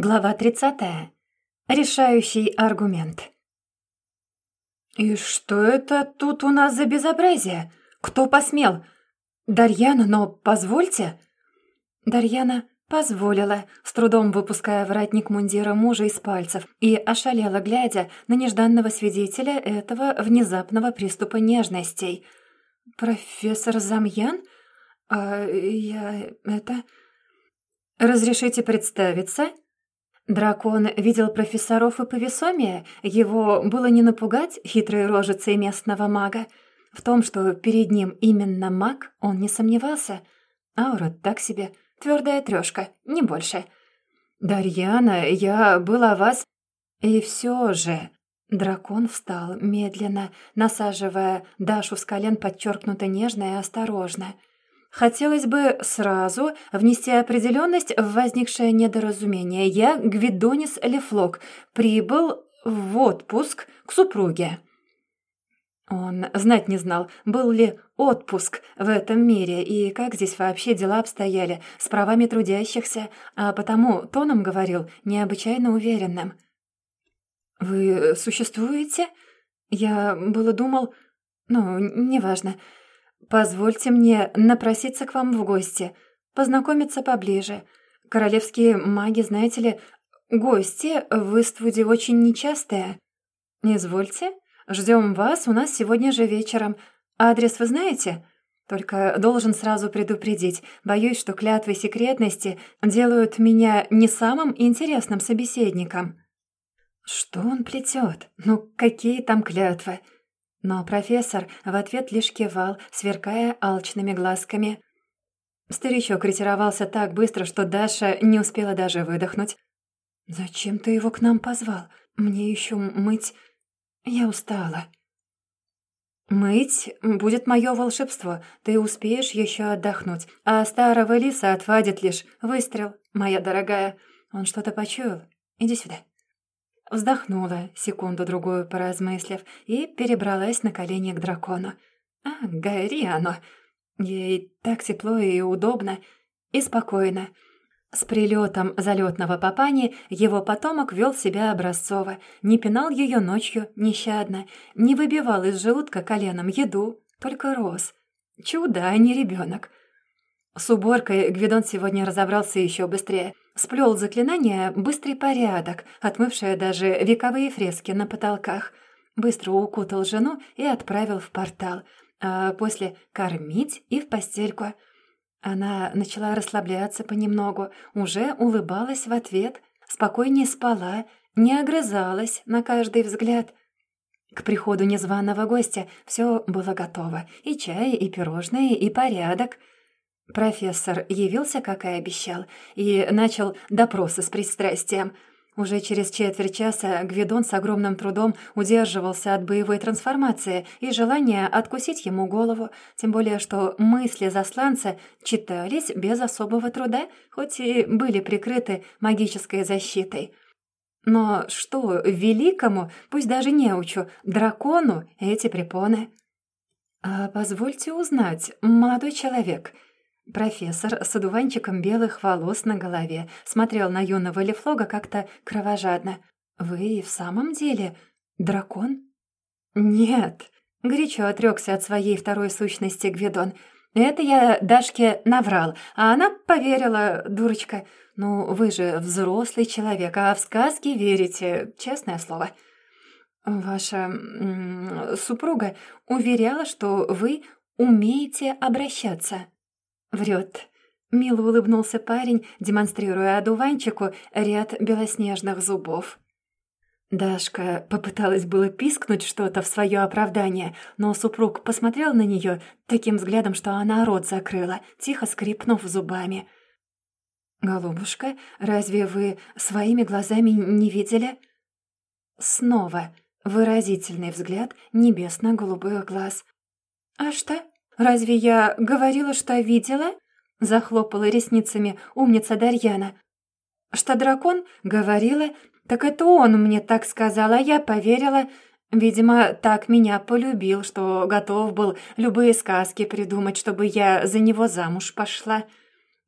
Глава 30. Решающий аргумент. «И что это тут у нас за безобразие? Кто посмел? Дарьяна, но позвольте!» Дарьяна позволила, с трудом выпуская воротник мундира мужа из пальцев, и ошалела, глядя на нежданного свидетеля этого внезапного приступа нежностей. «Профессор Замьян? А я... это...» «Разрешите представиться?» Дракон видел профессоров и повесомее, его было не напугать хитрой рожицей местного мага. В том, что перед ним именно маг, он не сомневался. Аура так себе, твердая трёшка, не больше. «Дарьяна, я был о вас...» «И все же...» Дракон встал медленно, насаживая Дашу с колен подчеркнуто нежно и осторожно — Хотелось бы сразу внести определенность в возникшее недоразумение. Я, Гвидонис Лефлок, прибыл в отпуск к супруге. Он знать не знал, был ли отпуск в этом мире и как здесь вообще дела обстояли с правами трудящихся, а потому тоном говорил необычайно уверенным. «Вы существуете? Я было думал... Ну, неважно. «Позвольте мне напроситься к вам в гости, познакомиться поближе. Королевские маги, знаете ли, гости в Иствуде очень нечастые. Извольте, ждем вас у нас сегодня же вечером. Адрес вы знаете?» Только должен сразу предупредить. Боюсь, что клятвы секретности делают меня не самым интересным собеседником. Что он плетет? Ну, какие там клятвы? Но профессор в ответ лишь кивал, сверкая алчными глазками. Старичок ретировался так быстро, что Даша не успела даже выдохнуть. «Зачем ты его к нам позвал? Мне еще мыть... Я устала». «Мыть будет мое волшебство. Ты успеешь еще отдохнуть. А старого лиса отвадит лишь выстрел, моя дорогая. Он что-то почуял. Иди сюда». Вздохнула, секунду-другую поразмыслив, и перебралась на колени к дракону. «А, гори оно!» Ей так тепло и удобно, и спокойно. С прилетом залетного папани его потомок вел себя образцово, не пинал ее ночью нещадно, не выбивал из желудка коленом еду, только рос. Чудо, а не ребенок. С уборкой Гвидон сегодня разобрался еще быстрее — Сплел заклинание «Быстрый порядок», отмывшее даже вековые фрески на потолках. Быстро укутал жену и отправил в портал, а после кормить и в постельку. Она начала расслабляться понемногу, уже улыбалась в ответ, спокойнее спала, не огрызалась на каждый взгляд. К приходу незваного гостя все было готово. И чай, и пирожные, и порядок — Профессор явился, как и обещал, и начал допросы с пристрастием. Уже через четверть часа Гвидон с огромным трудом удерживался от боевой трансформации и желания откусить ему голову, тем более что мысли засланца читались без особого труда, хоть и были прикрыты магической защитой. Но что великому, пусть даже неучу, дракону эти препоны? «А позвольте узнать, молодой человек», Профессор с одуванчиком белых волос на голове смотрел на юного Лефлога как-то кровожадно. «Вы в самом деле дракон?» «Нет», — горячо отрекся от своей второй сущности Гвидон. «Это я Дашке наврал, а она поверила, дурочка. Ну, вы же взрослый человек, а в сказки верите, честное слово». «Ваша супруга уверяла, что вы умеете обращаться». Врет. Мило улыбнулся парень, демонстрируя одуванчику ряд белоснежных зубов. Дашка попыталась было пискнуть что-то в свое оправдание, но супруг посмотрел на нее таким взглядом, что она рот закрыла, тихо скрипнув зубами. «Голубушка, разве вы своими глазами не видели?» Снова выразительный взгляд небесно-голубых глаз. «А что?» «Разве я говорила, что видела?» — захлопала ресницами умница Дарьяна. «Что дракон?» — говорила. «Так это он мне так сказал, а я поверила. Видимо, так меня полюбил, что готов был любые сказки придумать, чтобы я за него замуж пошла.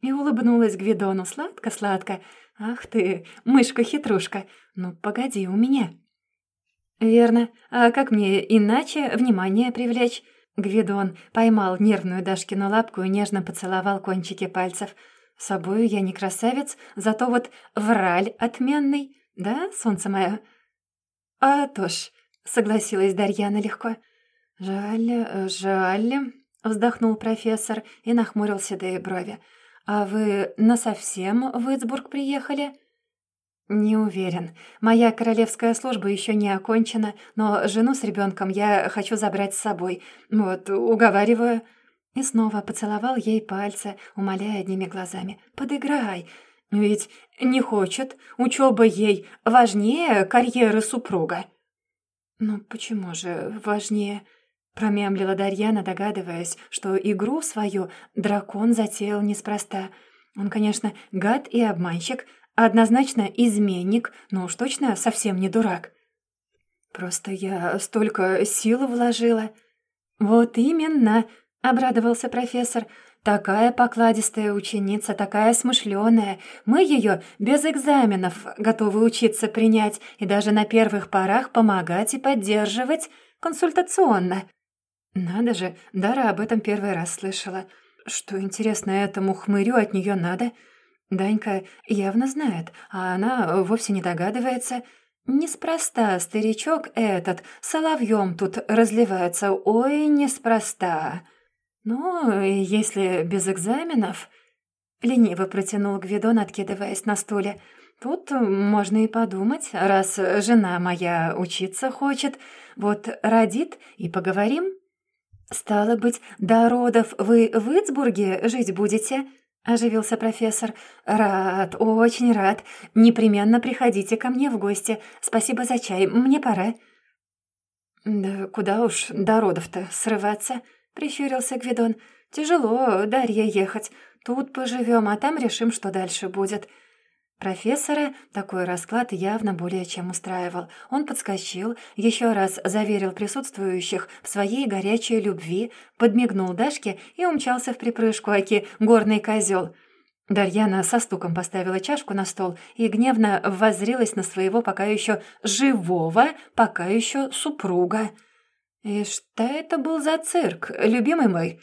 И улыбнулась Гвидону сладко-сладко. «Ах ты, мышка-хитрушка! Ну, погоди у меня!» «Верно. А как мне иначе внимание привлечь?» Гвидон поймал нервную Дашкину лапку и нежно поцеловал кончики пальцев. «Собою я не красавец, зато вот враль отменный, да, солнце мое?» «А то ж», — согласилась Дарьяна легко. «Жаль, жаль», — вздохнул профессор и нахмурил седые брови. «А вы насовсем в Итсбург приехали?» «Не уверен. Моя королевская служба еще не окончена, но жену с ребенком я хочу забрать с собой. Вот, уговариваю». И снова поцеловал ей пальцы, умоляя одними глазами. «Подыграй! Ведь не хочет. Учеба ей важнее карьеры супруга». «Ну почему же важнее?» Промямлила Дарьяна, догадываясь, что игру свою дракон затеял неспроста. Он, конечно, гад и обманщик — Однозначно изменник, но уж точно совсем не дурак. Просто я столько сил вложила. Вот именно, обрадовался профессор. Такая покладистая ученица, такая смышленая. Мы ее без экзаменов готовы учиться принять и даже на первых порах помогать и поддерживать консультационно. Надо же, Дара об этом первый раз слышала. Что интересно, этому хмырю от нее надо — Данька явно знает, а она вовсе не догадывается. Неспроста старичок этот соловьем тут разливается, ой, неспроста. Ну, если без экзаменов... Лениво протянул Гвидон, откидываясь на стуле. Тут можно и подумать, раз жена моя учиться хочет, вот родит и поговорим. Стало быть, до родов вы в Итсбурге жить будете?» — оживился профессор. «Рад, очень рад. Непременно приходите ко мне в гости. Спасибо за чай. Мне пора». «Да куда уж до родов-то срываться?» — прищурился Гвидон. «Тяжело, Дарья, ехать. Тут поживем, а там решим, что дальше будет». Профессора такой расклад явно более чем устраивал. Он подскочил, еще раз заверил присутствующих в своей горячей любви, подмигнул Дашке и умчался в припрыжку, аки горный козел. Дарьяна со стуком поставила чашку на стол и гневно воззрилась на своего пока еще живого, пока еще супруга. «И что это был за цирк, любимый мой?»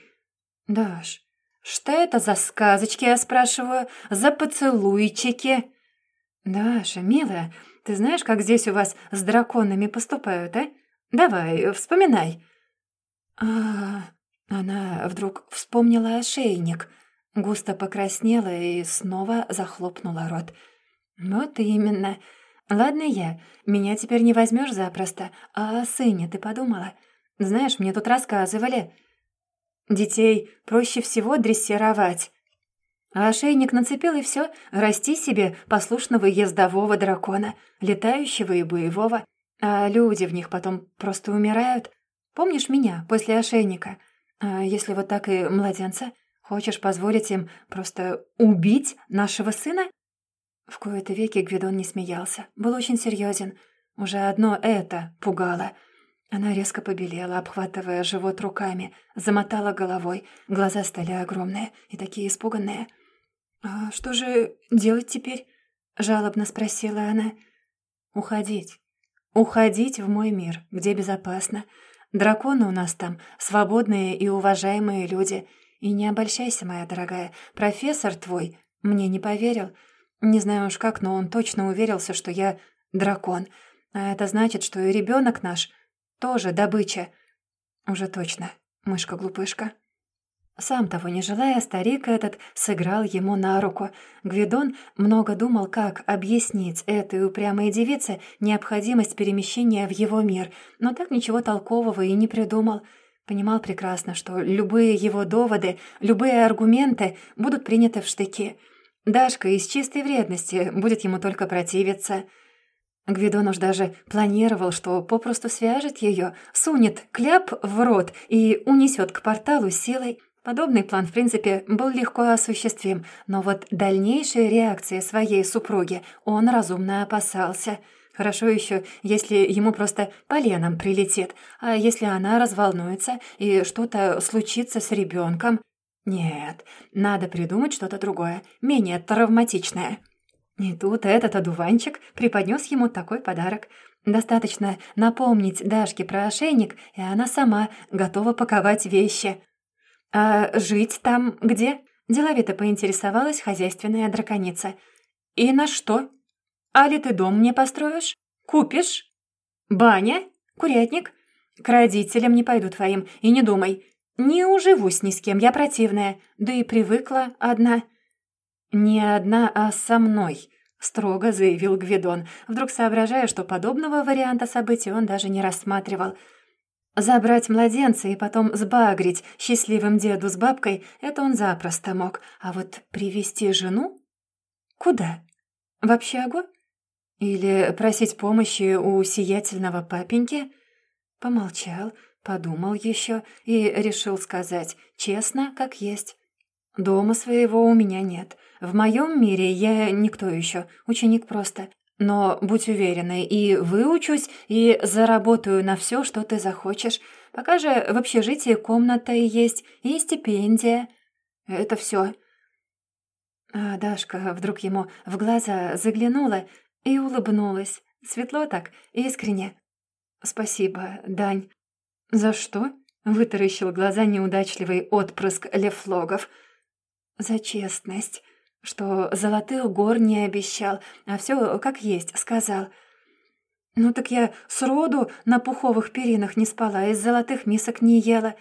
«Даш, «Что это за сказочки, я спрашиваю? За поцелуйчики?» «Даша, милая, ты знаешь, как здесь у вас с драконами поступают, а? Давай, вспоминай». А, она вдруг вспомнила ошейник, густо покраснела и снова захлопнула рот. «Вот именно. Ладно я, меня теперь не возьмешь запросто, а о сыне ты подумала? Знаешь, мне тут рассказывали...» Детей проще всего дрессировать. А ошейник нацепил и все, расти себе послушного ездового дракона, летающего и боевого. А люди в них потом просто умирают. Помнишь меня после ошейника? А если вот так и младенца? Хочешь позволить им просто убить нашего сына?» В кои-то веки Гвидон не смеялся, был очень серьезен. Уже одно это пугало — она резко побелела, обхватывая живот руками, замотала головой, глаза стали огромные и такие испуганные. «А что же делать теперь?» — жалобно спросила она. «Уходить. Уходить в мой мир, где безопасно. Драконы у нас там, свободные и уважаемые люди. И не обольщайся, моя дорогая, профессор твой мне не поверил. Не знаю уж как, но он точно уверился, что я дракон. А это значит, что и ребенок наш тоже добыча. Уже точно, мышка-глупышка. Сам того не желая, старик этот сыграл ему на руку. Гвидон много думал, как объяснить этой упрямой девице необходимость перемещения в его мир, но так ничего толкового и не придумал. Понимал прекрасно, что любые его доводы, любые аргументы будут приняты в штыки. Дашка из чистой вредности будет ему только противиться — Гвидон уж даже планировал, что попросту свяжет ее, сунет кляп в рот и унесет к порталу силой. Подобный план, в принципе, был легко осуществим, но вот дальнейшей реакции своей супруги он разумно опасался. Хорошо еще, если ему просто поленом прилетит, а если она разволнуется и что-то случится с ребенком. Нет, надо придумать что-то другое, менее травматичное. И тут этот одуванчик преподнес ему такой подарок. Достаточно напомнить Дашке про ошейник, и она сама готова паковать вещи. «А жить там где?» – деловито поинтересовалась хозяйственная драконица. «И на что? Али ты дом мне построишь? Купишь? Баня? Курятник? К родителям не пойду твоим, и не думай. Не уживусь ни с кем, я противная, да и привыкла одна». «Не одна, а со мной», — строго заявил Гвидон, вдруг соображая, что подобного варианта событий он даже не рассматривал. Забрать младенца и потом сбагрить счастливым деду с бабкой — это он запросто мог. А вот привести жену? Куда? В общагу? Или просить помощи у сиятельного папеньки? Помолчал, подумал еще и решил сказать честно, как есть. Дома своего у меня нет. В моем мире я никто еще, ученик просто. Но будь уверенной, и выучусь, и заработаю на все, что ты захочешь. Пока же в общежитии комната есть, и стипендия. Это все. А Дашка вдруг ему в глаза заглянула и улыбнулась. Светло так, искренне. «Спасибо, Дань». «За что?» — вытаращил глаза неудачливый отпрыск Лефлогов — за честность, что золотых гор не обещал, а все как есть сказал. Ну так я сроду на пуховых перинах не спала, из золотых мисок не ела.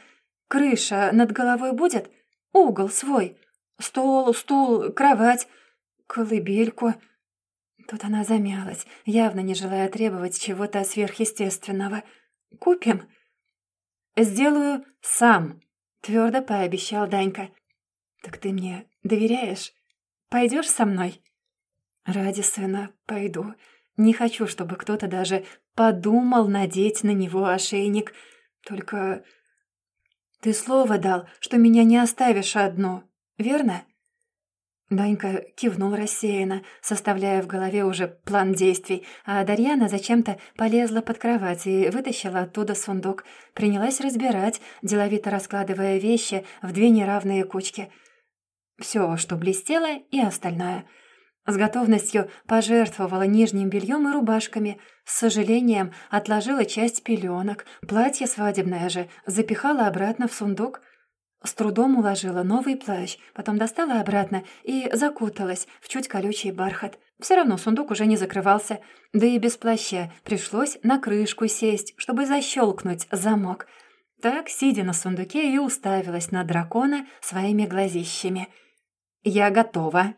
Крыша над головой будет? Угол свой. Стол, стул, кровать, колыбельку. Тут она замялась, явно не желая требовать чего-то сверхъестественного. «Купим?» «Сделаю сам», — твердо пообещал Данька. «Так ты мне доверяешь? Пойдешь со мной?» «Ради сына пойду. Не хочу, чтобы кто-то даже подумал надеть на него ошейник. Только ты слово дал, что меня не оставишь одну, верно?» Данька кивнул рассеянно, составляя в голове уже план действий, а Дарьяна зачем-то полезла под кровать и вытащила оттуда сундук. Принялась разбирать, деловито раскладывая вещи в две неравные кучки — все, что блестело, и остальное. С готовностью пожертвовала нижним бельем и рубашками, с сожалением отложила часть пеленок, платье свадебное же запихала обратно в сундук, с трудом уложила новый плащ, потом достала обратно и закуталась в чуть колючий бархат. Все равно сундук уже не закрывался, да и без плаща пришлось на крышку сесть, чтобы защелкнуть замок. Так, сидя на сундуке, и уставилась на дракона своими глазищами — «Я готова»,